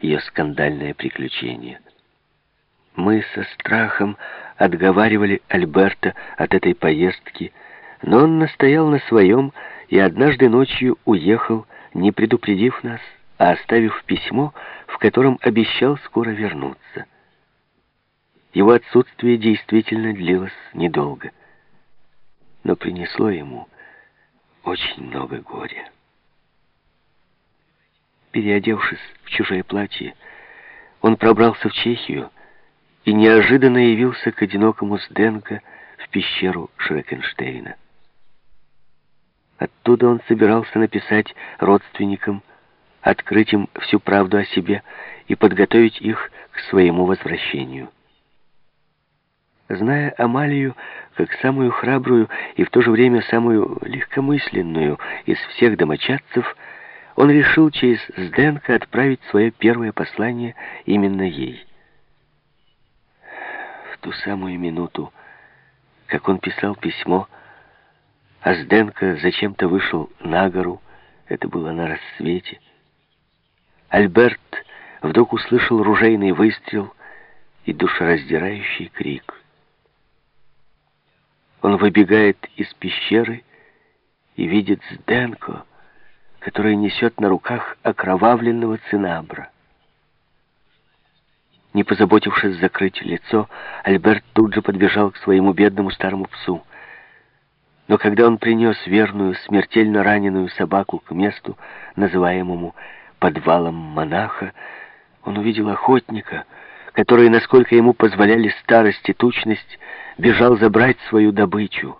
ее скандальное приключение. Мы со страхом отговаривали Альберта от этой поездки, но он настоял на своем и однажды ночью уехал, не предупредив нас, а оставив письмо, в котором обещал скоро вернуться. Его отсутствие действительно длилось недолго, но принесло ему очень много горя. Переодевшись в чужое платье, он пробрался в Чехию и неожиданно явился к одинокому Сденко в пещеру Шрекенштейна. Оттуда он собирался написать родственникам, открыть им всю правду о себе и подготовить их к своему возвращению. Зная Амалию как самую храбрую и в то же время самую легкомысленную из всех домочадцев, он решил через Сденко отправить свое первое послание именно ей. В ту самую минуту, как он писал письмо, а Сденко зачем-то вышел на гору, это было на рассвете, Альберт вдруг услышал ружейный выстрел и душераздирающий крик. Он выбегает из пещеры и видит Сденко, который несет на руках окровавленного цинабра. Не позаботившись закрыть лицо, Альберт тут же подбежал к своему бедному старому псу. Но когда он принес верную, смертельно раненую собаку к месту, называемому подвалом монаха, он увидел охотника, который, насколько ему позволяли старость и тучность, бежал забрать свою добычу.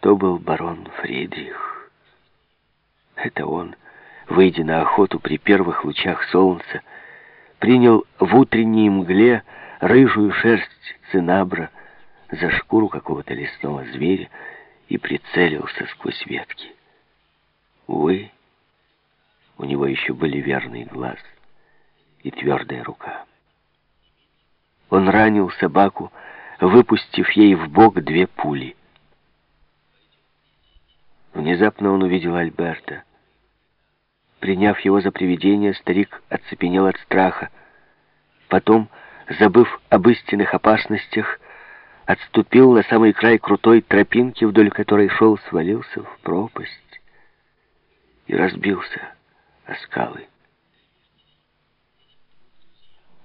То был барон Фридрих. Это он, выйдя на охоту при первых лучах солнца, принял в утренней мгле рыжую шерсть цинабра за шкуру какого-то лесного зверя и прицелился сквозь ветки. Увы, у него еще были верный глаз и твердая рука. Он ранил собаку, выпустив ей в бок две пули. Внезапно он увидел Альберта. Приняв его за привидение, старик оцепенел от страха. Потом, забыв об истинных опасностях, отступил на самый край крутой тропинки, вдоль которой шел, свалился в пропасть и разбился о скалы.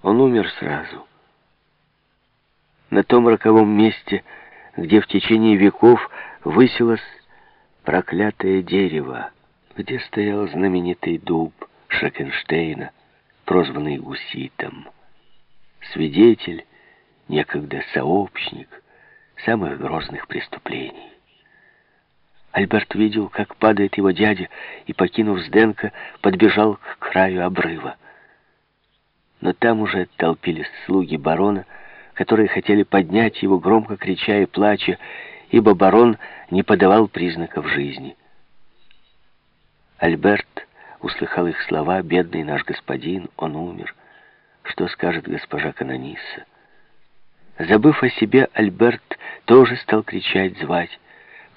Он умер сразу. На том роковом месте, где в течение веков высилась проклятое дерево, где стоял знаменитый дуб Шекенштейна, прозванный Гуситом. Свидетель, некогда сообщник самых грозных преступлений. Альберт видел, как падает его дядя, и, покинув Сденко, подбежал к краю обрыва. Но там уже толпились слуги барона, которые хотели поднять его, громко крича и плача, ибо барон не подавал признаков жизни. Альберт услыхал их слова, «Бедный наш господин, он умер. Что скажет госпожа Канонисса?» Забыв о себе, Альберт тоже стал кричать, звать.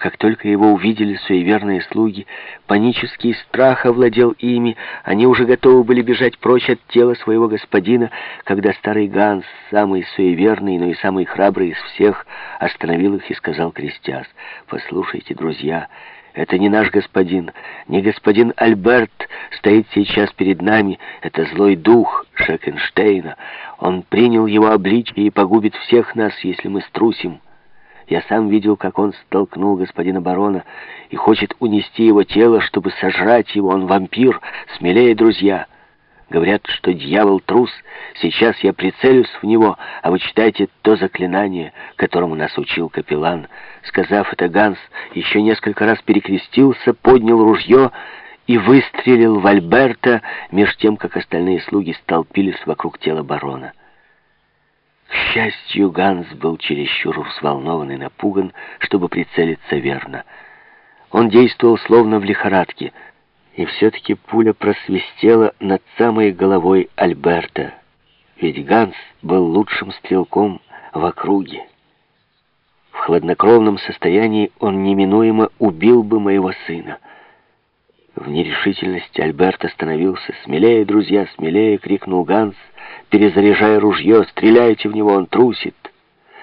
Как только его увидели суеверные слуги, панический страх овладел ими, они уже готовы были бежать прочь от тела своего господина, когда старый Ганс, самый суеверный, но и самый храбрый из всех, остановил их и сказал, крестясь, «Послушайте, друзья, это не наш господин, не господин Альберт стоит сейчас перед нами, это злой дух Шекенштейна. Он принял его обличие и погубит всех нас, если мы струсим». Я сам видел, как он столкнул господина барона и хочет унести его тело, чтобы сожрать его. Он вампир, смелее, друзья. Говорят, что дьявол трус. Сейчас я прицелюсь в него, а вы читайте то заклинание, которому нас учил капеллан. Сказав это, Ганс еще несколько раз перекрестился, поднял ружье и выстрелил в Альберта, меж тем, как остальные слуги столпились вокруг тела барона. К счастью, Ганс был чересчур взволнован и напуган, чтобы прицелиться верно. Он действовал словно в лихорадке, и все-таки пуля просвистела над самой головой Альберта, ведь Ганс был лучшим стрелком в округе. В хладнокровном состоянии он неминуемо убил бы моего сына. В нерешительности Альберт остановился. «Смелее, друзья, смелее!» — крикнул Ганс, перезаряжая ружье. «Стреляйте в него, он трусит!»